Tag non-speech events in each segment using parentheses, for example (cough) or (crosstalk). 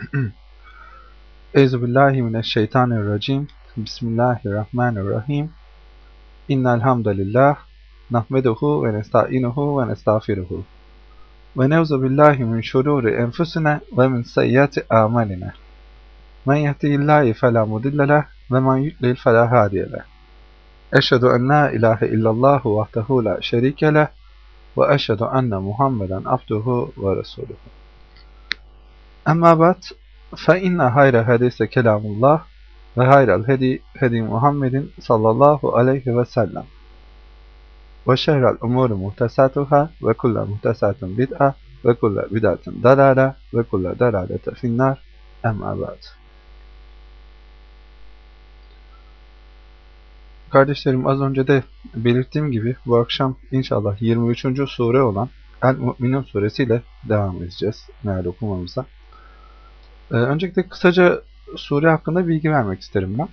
(clears throat) Euzubillahimineşşeytanirracim. Bismillahirrahmanirrahim. İnnel hamdalillah nahmeduhu ve nestainuhu ve nestağfiruhu. Ve neuzu billahi min şururi enfusina ve min seyyiati amalina. Men yehdihillahu fela mudille ve men yudlil fela hadiye. Eşhedü en la ilahe illallah vahdehu la şerike ve eşhedü enne Muhammeden abduhu ve resuluhu. Amma ba'd fe inne hayra hadise kelamullah ve hayral hedi hedi Muhammedin sallallahu aleyhi ve sellem. Ve şehrel umuru muhtesatuhâ ve kulle muhtesatun bid'a ve kulle bid'atun dalâle ve kulle dalâlete finnâr. Emma ba'd. Kardeşlerim az önce de belirttiğim gibi bu akşam inşallah 23. sure olan El-Mu'minun suresiyle devam edeceğiz meal okumamıza. Ee, öncelikle kısaca sure hakkında bilgi vermek isterim ben.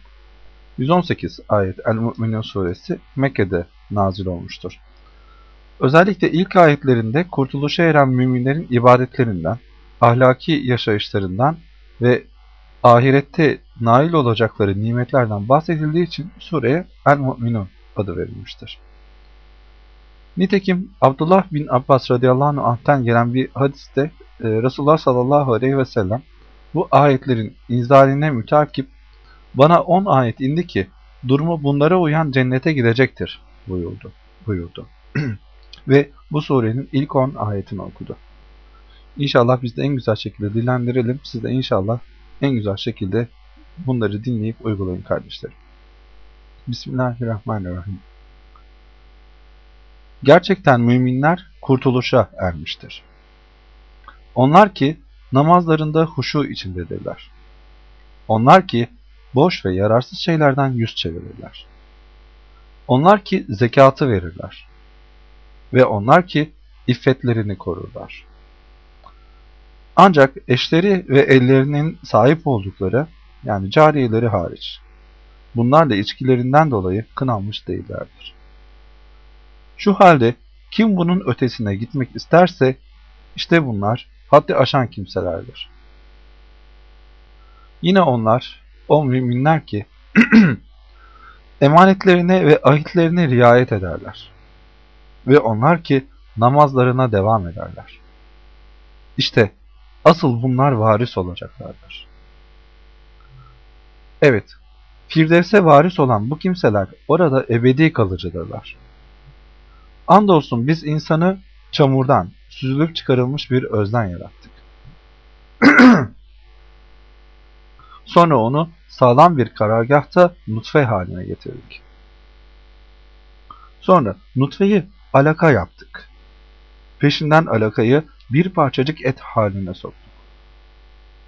118 ayet El-Mu'minun suresi Mekke'de nazil olmuştur. Özellikle ilk ayetlerinde kurtuluşa eren müminlerin ibadetlerinden, ahlaki yaşayışlarından ve ahirette nail olacakları nimetlerden bahsedildiği için sureye El-Mu'minun adı verilmiştir. Nitekim Abdullah bin Abbas radıyallahu anh'ten gelen bir hadiste e, Resulullah sallallahu aleyhi ve sellem bu ayetlerin inzaline mütakip bana 10 ayet indi ki durumu bunlara uyan cennete gidecektir buyurdu. buyurdu. (clears throat) Ve bu surenin ilk 10 ayetini okudu. İnşallah biz de en güzel şekilde dilendirelim. Siz de inşallah en güzel şekilde bunları dinleyip uygulayın kardeşlerim. Bismillahirrahmanirrahim. Gerçekten müminler kurtuluşa ermiştir. Onlar ki namazlarında huşu içindedirler. Onlar ki boş ve yararsız şeylerden yüz çevirirler. Onlar ki zekatı verirler. Ve onlar ki iffetlerini korurlar. Ancak eşleri ve ellerinin sahip oldukları yani cariyeleri hariç bunlar da içkilerinden dolayı kınanmış değillerdir. Şu halde kim bunun ötesine gitmek isterse işte bunlar haddi aşan kimselerdir. Yine onlar, o müminler ki (clears throat) emanetlerine ve ahitlerine riayet ederler. Ve onlar ki namazlarına devam ederler. İşte asıl bunlar varis olacaklardır. Evet, Firdevs'e varis olan bu kimseler orada ebedi kalıcıdırlar. Andolsun biz insanı çamurdan, süzülüp çıkarılmış bir özden yarattık. (clears throat) Sonra onu sağlam bir karargahta nutfe haline getirdik. Sonra nutfeyi alaka yaptık. Peşinden alakayı bir parçacık et haline soktuk.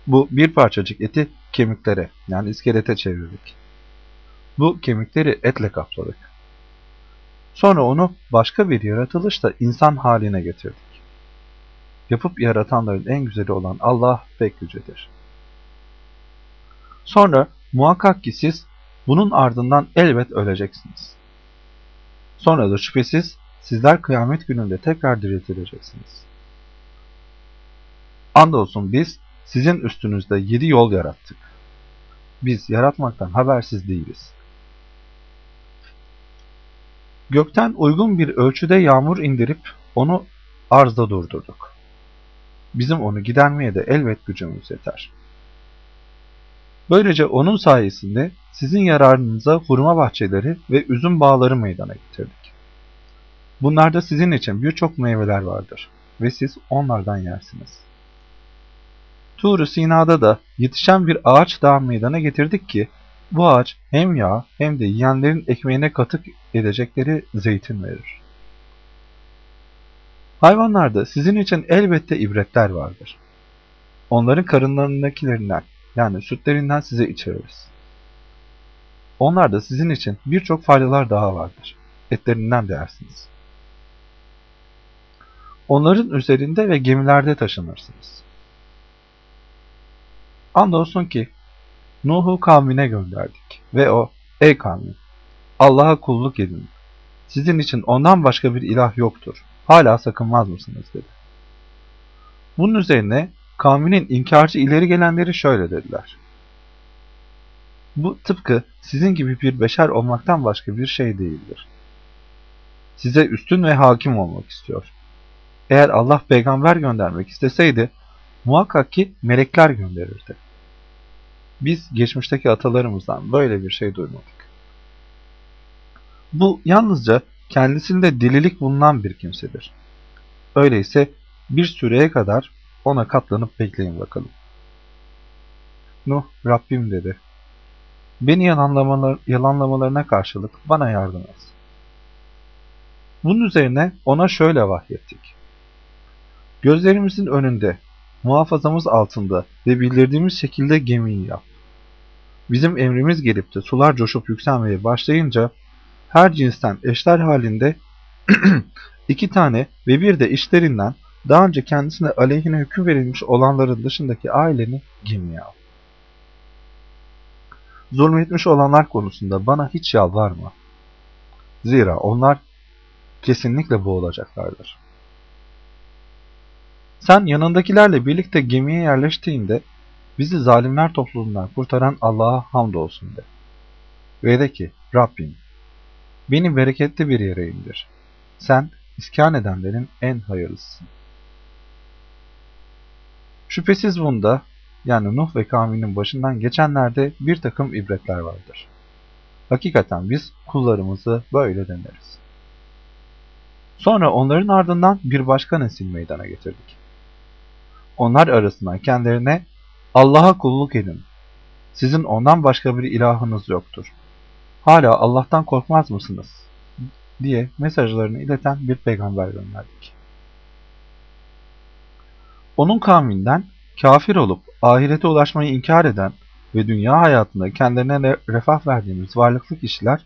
Bu bir parçacık eti kemiklere yani iskelete çevirdik. Bu kemikleri etle kapladık. Sonra onu başka bir yaratılışla insan haline getirdik. Yapıp yaratanların en güzeli olan Allah pek yücedir. Sonra muhakkak ki siz bunun ardından elbet öleceksiniz. Sonra da şüphesiz sizler kıyamet gününde tekrar diriltileceksiniz. Andolsun biz sizin üstünüzde yedi yol yarattık. Biz yaratmaktan habersiz değiliz. Gökten uygun bir ölçüde yağmur indirip onu arzda durdurduk. Bizim onu gidermeye de elbet gücümüz yeter. Böylece onun sayesinde sizin yararınıza hurma bahçeleri ve üzüm bağları meydana getirdik. Bunlarda sizin için birçok meyveler vardır ve siz onlardan yersiniz. Tur-u Sina'da da yetişen bir ağaç dağı meydana getirdik ki, bu ağaç hem yağ hem de yiyenlerin ekmeğine katık edecekleri zeytin verir. Hayvanlarda sizin için elbette ibretler vardır. Onların karınlarındakilerinden yani sütlerinden size içeririz. Onlar da sizin için birçok faydalar daha vardır. Etlerinden de yersiniz. Onların üzerinde ve gemilerde taşınırsınız. Andolsun ki Nuh'u kavmine gönderdik ve o, ey kavmin, Allah'a kulluk edin. Sizin için ondan başka bir ilah yoktur. Hala sakınmaz mısınız dedi. Bunun üzerine Kavminin inkarcı ileri gelenleri şöyle dediler. Bu tıpkı sizin gibi bir beşer olmaktan başka bir şey değildir. Size üstün ve hakim olmak istiyor. Eğer Allah peygamber göndermek isteseydi, muhakkak ki melekler gönderirdi. Biz geçmişteki atalarımızdan böyle bir şey duymadık. Bu yalnızca kendisinde delilik bulunan bir kimsedir. Öyleyse bir süreye kadar ona katlanıp bekleyin bakalım. Nuh, Rabbim dedi. Beni yalanlamalar, yalanlamalarına karşılık bana yardım et. Bunun üzerine ona şöyle vahyettik. Gözlerimizin önünde, muhafazamız altında ve bildirdiğimiz şekilde gemiyi yap. Bizim emrimiz gelip de sular coşup yükselmeye başlayınca her cinsten eşler halinde (clears throat) iki tane ve bir de işlerinden daha önce kendisine aleyhine hüküm verilmiş olanların dışındaki aileni gemiye al. Zulmetmiş olanlar konusunda bana hiç yalvarma. Zira onlar kesinlikle boğulacaklardır. Sen yanındakilerle birlikte gemiye yerleştiğinde bizi zalimler topluluğundan kurtaran Allah'a hamdolsun de. Ve de ki Rabbim beni bereketli bir yere indir. Sen iskan edenlerin en hayırlısısın. Şüphesiz bunda yani Nuh ve kavminin başından geçenlerde bir takım ibretler vardır. Hakikaten biz kullarımızı böyle deneriz. Sonra onların ardından bir başka nesil meydana getirdik. Onlar arasından kendilerine Allah'a kulluk edin. Sizin ondan başka bir ilahınız yoktur. Hala Allah'tan korkmaz mısınız? diye mesajlarını ileten bir peygamber gönderdik. Onun kavminden kafir olup ahirete ulaşmayı inkar eden ve dünya hayatında kendilerine refah verdiğimiz varlıklı kişiler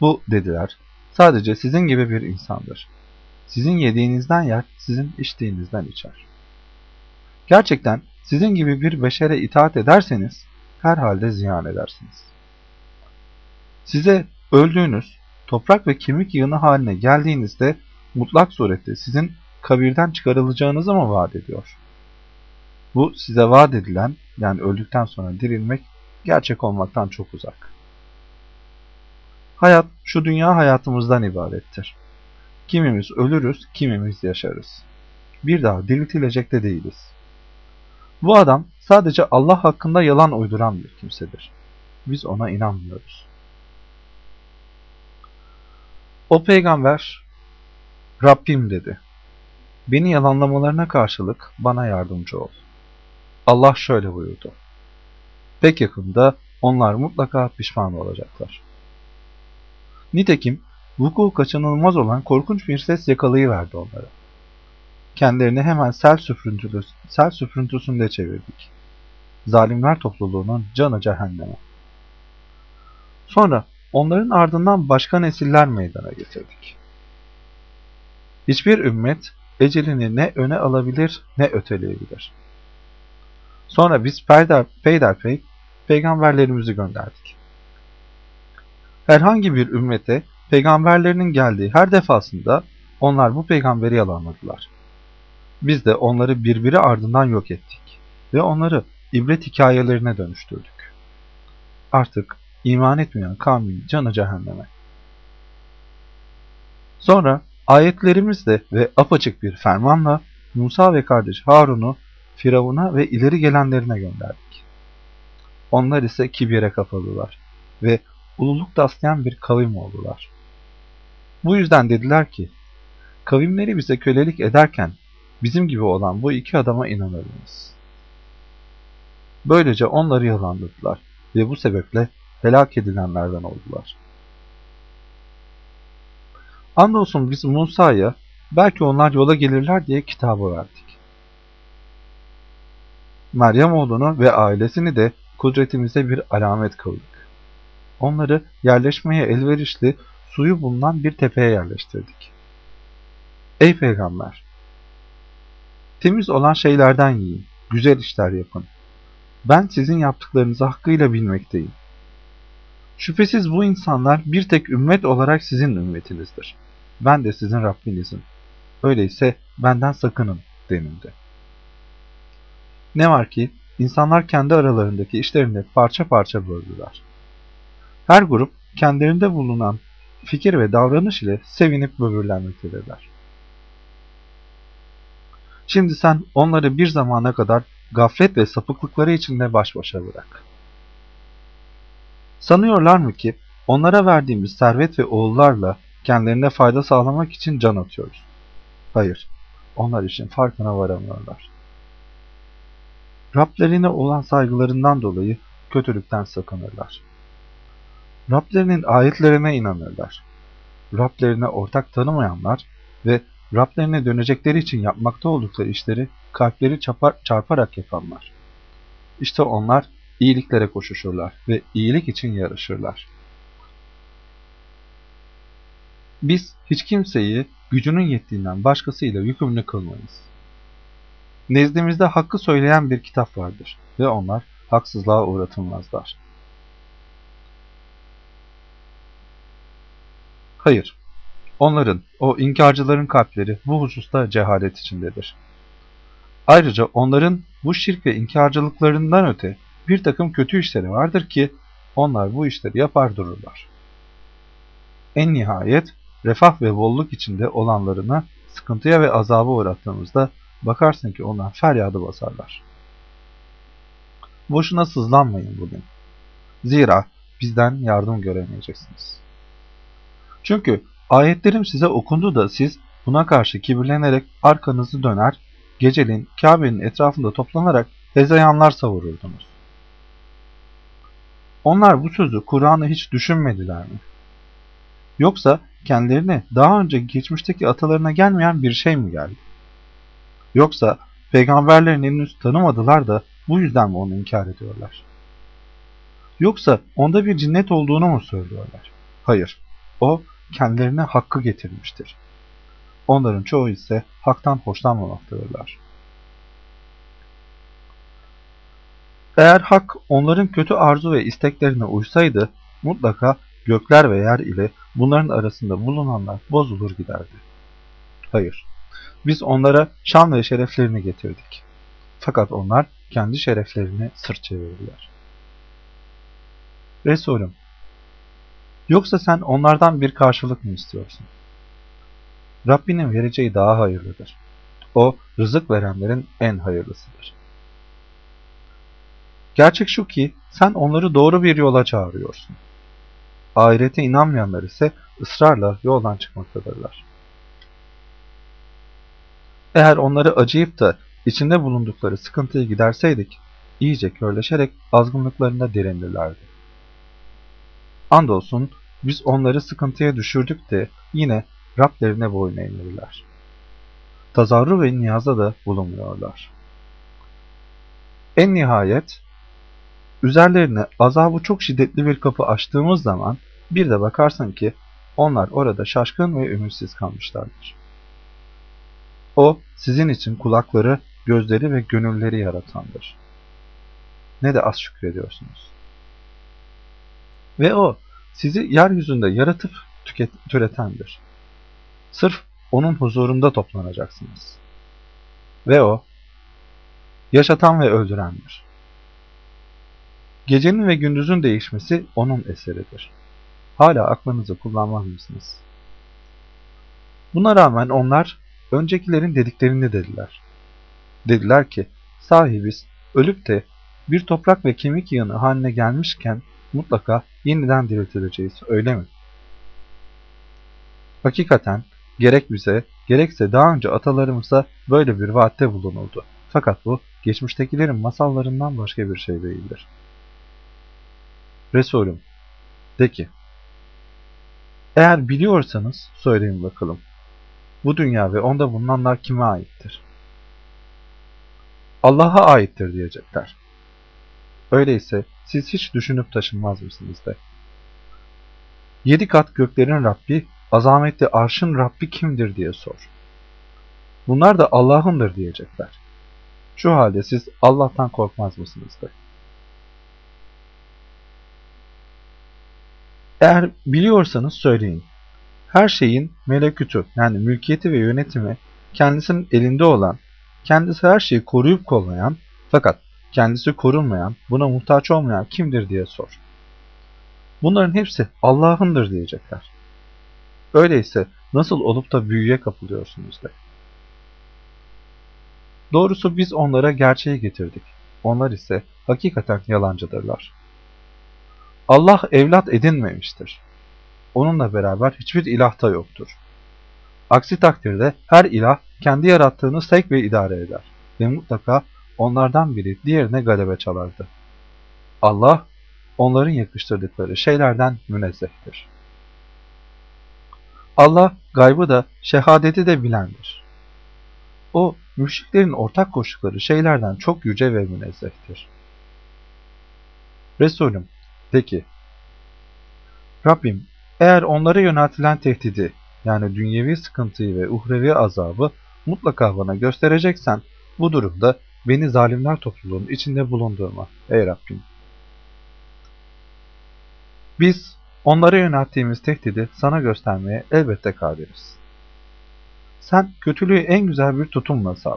bu dediler. Sadece sizin gibi bir insandır. Sizin yediğinizden yer, sizin içtiğinizden içer. Gerçekten sizin gibi bir beşere itaat ederseniz herhalde ziyan edersiniz. Size öldüğünüz, toprak ve kemik yığını haline geldiğinizde mutlak surette sizin kabirden çıkarılacağınızı mı vaat ediyor? Bu size vaat edilen, yani öldükten sonra dirilmek, gerçek olmaktan çok uzak. Hayat, şu dünya hayatımızdan ibarettir. Kimimiz ölürüz, kimimiz yaşarız. Bir daha diriltilecek de değiliz. Bu adam sadece Allah hakkında yalan uyduran bir kimsedir. Biz ona inanmıyoruz. O peygamber, Rabbim dedi. Beni yalanlamalarına karşılık bana yardımcı ol. Allah şöyle buyurdu. Pek yakında onlar mutlaka pişman olacaklar. Nitekim vuku kaçınılmaz olan korkunç bir ses yakalayıverdi onları. Kendilerini hemen sel, sel süprüntüsünde çevirdik. Zalimler topluluğunun canı cehenneme. Sonra onların ardından başka nesiller meydana getirdik. Hiçbir ümmet ecelini ne öne alabilir ne öteleyebilir. Sonra biz peyder, peyderpey peygamberlerimizi gönderdik. Herhangi bir ümmete peygamberlerinin geldiği her defasında onlar bu peygamberi yalanladılar. Biz de onları birbiri ardından yok ettik ve onları ibret hikayelerine dönüştürdük. Artık iman etmeyen kavmin canı cehenneme. Sonra ayetlerimizle ve apaçık bir fermanla Musa ve kardeş Harun'u Firavun'a ve ileri gelenlerine gönderdik. Onlar ise kibire kapalılar ve ululuk taslayan bir kavim oldular. Bu yüzden dediler ki, kavimleri bize kölelik ederken bizim gibi olan bu iki adama inanır mıyız? Böylece onları yalanladılar ve bu sebeple helak edilenlerden oldular. Andolsun biz Musa'ya belki onlar yola gelirler diye kitabı verdik. Meryem oğlunu ve ailesini de kudretimize bir alamet kıldık. Onları yerleşmeye elverişli suyu bulunan bir tepeye yerleştirdik. Ey peygamber! Temiz olan şeylerden yiyin, güzel işler yapın. Ben sizin yaptıklarınızı hakkıyla bilmekteyim. Şüphesiz bu insanlar bir tek ümmet olarak sizin ümmetinizdir. Ben de sizin Rabbinizim. Öyleyse benden sakının denildi. Ne var ki insanlar kendi aralarındaki işlerini parça parça böldüler. Her grup kendilerinde bulunan fikir ve davranış ile sevinip böbürlenmektedirler. Şimdi sen onları bir zamana kadar gaflet ve sapıklıkları içinde baş başa bırak. Sanıyorlar mı ki onlara verdiğimiz servet ve oğullarla kendilerine fayda sağlamak için can atıyoruz? Hayır, onlar için farkına varamıyorlar. Rablerine olan saygılarından dolayı kötülükten sakınırlar. Rablerinin ayetlerine inanırlar. Rablerine ortak tanımayanlar ve Rablerine dönecekleri için yapmakta oldukları işleri kalpleri çarparak yapanlar. İşte onlar iyiliklere koşuşurlar ve iyilik için yarışırlar. Biz hiç kimseyi gücünün yettiğinden başkasıyla yükümlü kılmayız. Nezdimizde hakkı söyleyen bir kitap vardır ve onlar haksızlığa uğratılmazlar. Hayır, onların, o inkarcıların kalpleri bu hususta cehalet içindedir. Ayrıca onların bu şirk ve inkarcılıklarından öte bir takım kötü işleri vardır ki onlar bu işleri yapar dururlar. En nihayet refah ve bolluk içinde olanlarına sıkıntıya ve azaba uğrattığımızda bakarsın ki onlar feryadı basarlar. Boşuna sızlanmayın bugün. Zira bizden yardım göremeyeceksiniz. Çünkü ayetlerim size okundu da siz buna karşı kibirlenerek arkanızı döner, geceliğin Kabe'nin etrafında toplanarak hezeyanlar savururdunuz. Onlar bu sözü Kur'an'ı hiç düşünmediler mi? Yoksa kendilerine daha önce geçmişteki atalarına gelmeyen bir şey mi geldi? Yoksa peygamberlerin henüz tanımadılar da bu yüzden mi onu inkar ediyorlar? Yoksa onda bir cinnet olduğunu mu söylüyorlar? Hayır, o kendilerine hakkı getirmiştir. Onların çoğu ise haktan hoşlanmamaktadırlar. Eğer hak onların kötü arzu ve isteklerine uysaydı, mutlaka gökler ve yer ile bunların arasında bulunanlar bozulur giderdi. Hayır, biz onlara şan ve şereflerini getirdik. Fakat onlar kendi şereflerini sırt çevirdiler. Resulüm, yoksa sen onlardan bir karşılık mı istiyorsun? Rabbinin vereceği daha hayırlıdır. O, rızık verenlerin en hayırlısıdır. Gerçek şu ki, sen onları doğru bir yola çağırıyorsun. Ahirete inanmayanlar ise ısrarla yoldan çıkmaktadırlar. Eğer onları acıyıp da içinde bulundukları sıkıntıyı giderseydik, iyice körleşerek azgınlıklarında derindirlerdi. Andolsun biz onları sıkıntıya düşürdük de yine Rablerine boyun eğmeliler. Tazarru ve niyaza da bulunmuyorlar. En nihayet, üzerlerine azabı çok şiddetli bir kapı açtığımız zaman bir de bakarsın ki onlar orada şaşkın ve ümitsiz kalmışlardır. O sizin için kulakları, gözleri ve gönülleri yaratandır. Ne de az şükrediyorsunuz. Ve o sizi yeryüzünde yaratıp tüket, türetendir. Sırf onun huzurunda toplanacaksınız. Ve o yaşatan ve öldürendir. Gecenin ve gündüzün değişmesi onun eseridir. Hala aklınızı kullanmaz mısınız? Buna rağmen onlar öncekilerin dediklerini dediler. Dediler ki, sahibiz ölüp de bir toprak ve kemik yığını haline gelmişken mutlaka yeniden diriltileceğiz, öyle mi? Hakikaten gerek bize, gerekse daha önce atalarımıza böyle bir vaatte bulunuldu. Fakat bu, geçmiştekilerin masallarından başka bir şey değildir. Resulüm, de ki, eğer biliyorsanız söyleyin bakalım. Bu dünya ve onda bulunanlar kime aittir? Allah'a aittir diyecekler. Öyleyse siz hiç düşünüp taşınmaz mısınız de. Yedi kat göklerin Rabbi, azametli arşın Rabbi kimdir diye sor. Bunlar da Allah'ındır diyecekler. Şu halde siz Allah'tan korkmaz mısınız de. Eğer biliyorsanız söyleyin. Her şeyin melekütü yani mülkiyeti ve yönetimi kendisinin elinde olan, kendisi her şeyi koruyup kollayan, Fakat kendisi korunmayan, buna muhtaç olmayan kimdir diye sor. Bunların hepsi Allah'ındır diyecekler. Öyleyse nasıl olup da büyüye kapılıyorsunuz de. Doğrusu biz onlara gerçeği getirdik. Onlar ise hakikaten yalancıdırlar. Allah evlat edinmemiştir. Onunla beraber hiçbir ilah da yoktur. Aksi takdirde her ilah kendi yarattığını sevk ve idare eder ve mutlaka onlardan biri diğerine galebe çalardı. Allah onların yakıştırdıkları şeylerden münezzehtir. Allah gaybı da şehadeti de bilendir. O müşriklerin ortak koştukları şeylerden çok yüce ve münezzehtir. Resulüm de ki, Rabbim eğer onlara yöneltilen tehdidi yani dünyevi sıkıntıyı ve uhrevi azabı mutlaka bana göstereceksen bu durumda beni zalimler topluluğunun içinde bulundurma ey Rabbim. Biz onlara yönelttiğimiz tehdidi sana göstermeye elbette kaderiz. Sen kötülüğü en güzel bir tutumla sav.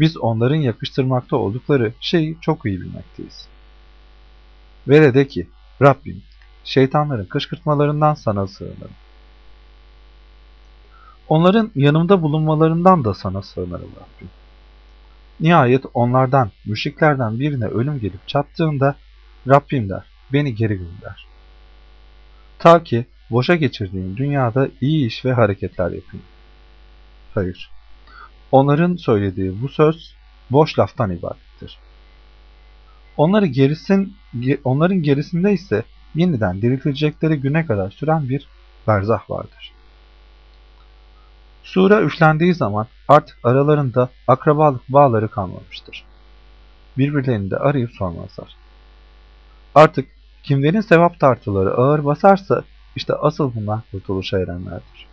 Biz onların yakıştırmakta oldukları şeyi çok iyi bilmekteyiz. Ve de ki, Rabbim, şeytanların kışkırtmalarından sana sığınırım. Onların yanımda bulunmalarından da sana sığınırım Rabbim. Nihayet onlardan, müşriklerden birine ölüm gelip çattığında Rabbim der, beni geri gönder. Ta ki boşa geçirdiğim dünyada iyi iş ve hareketler yapayım. Hayır. Onların söylediği bu söz boş laftan ibarettir. Onları gerisin, onların gerisinde ise yeniden diriltilecekleri güne kadar süren bir berzah vardır. Sura üflendiği zaman artık aralarında akrabalık bağları kalmamıştır. Birbirlerini de arayıp sormazlar. Artık kimlerin sevap tartıları ağır basarsa işte asıl bunlar kurtuluşa erenlerdir.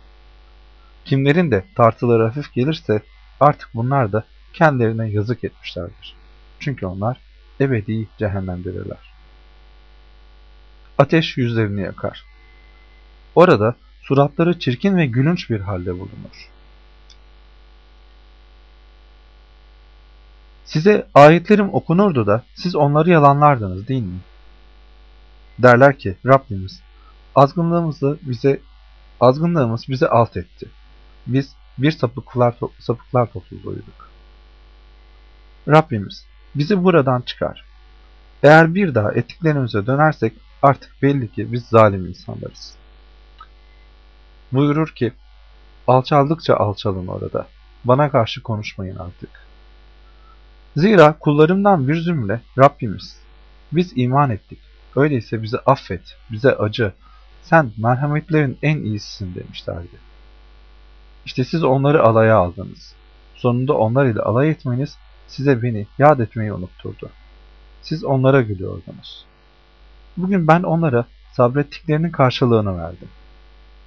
Kimlerin de tartıları hafif gelirse artık bunlar da kendilerine yazık etmişlerdir. Çünkü onlar ebedi cehennemdedirler. Ateş yüzlerini yakar. Orada suratları çirkin ve gülünç bir halde bulunur. Size ayetlerim okunurdu da siz onları yalanlardınız değil mi? Derler ki Rabbimiz azgınlığımızı bize azgınlığımız bize alt etti. Biz bir sapıklar, sapıklar topluluğuyduk. Rabbimiz bizi buradan çıkar. Eğer bir daha ettiklerimize dönersek artık belli ki biz zalim insanlarız. Buyurur ki, alçaldıkça alçalın orada. Bana karşı konuşmayın artık. Zira kullarımdan bir zümre Rabbimiz. Biz iman ettik. Öyleyse bizi affet, bize acı. Sen merhametlerin en iyisisin demişlerdi. İşte siz onları alaya aldınız. Sonunda onlar ile alay etmeniz size beni yad etmeyi unutturdu. Siz onlara gülüyordunuz. Bugün ben onlara sabrettiklerinin karşılığını verdim.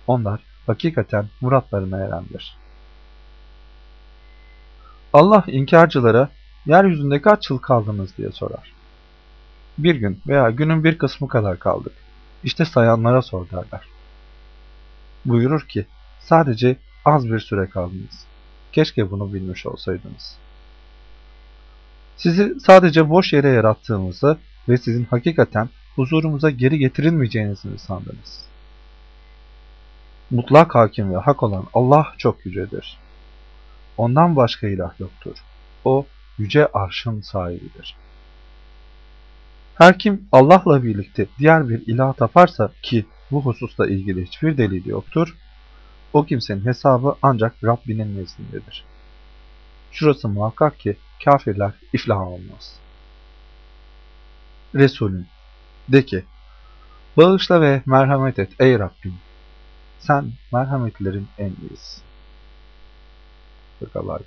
Onlar hakikaten muratlarına erendir. Allah inkarcılara yeryüzünde kaç yıl kaldınız diye sorar. Bir gün veya günün bir kısmı kadar kaldık. İşte sayanlara sor derler. Buyurur ki sadece az bir süre kaldınız. Keşke bunu bilmiş olsaydınız. Sizi sadece boş yere yarattığımızı ve sizin hakikaten huzurumuza geri getirilmeyeceğinizi mi sandınız? Mutlak hakim ve hak olan Allah çok yücedir. Ondan başka ilah yoktur. O yüce arşın sahibidir. Her kim Allah'la birlikte diğer bir ilah taparsa ki bu hususla ilgili hiçbir delil yoktur, o kimsenin hesabı ancak Rabbinin nezdindedir. Şurası muhakkak ki kafirler iflah olmaz. Resulüm, de ki, bağışla ve merhamet et ey Rabbim. Sen merhametlerin en iyisi. Fıkralar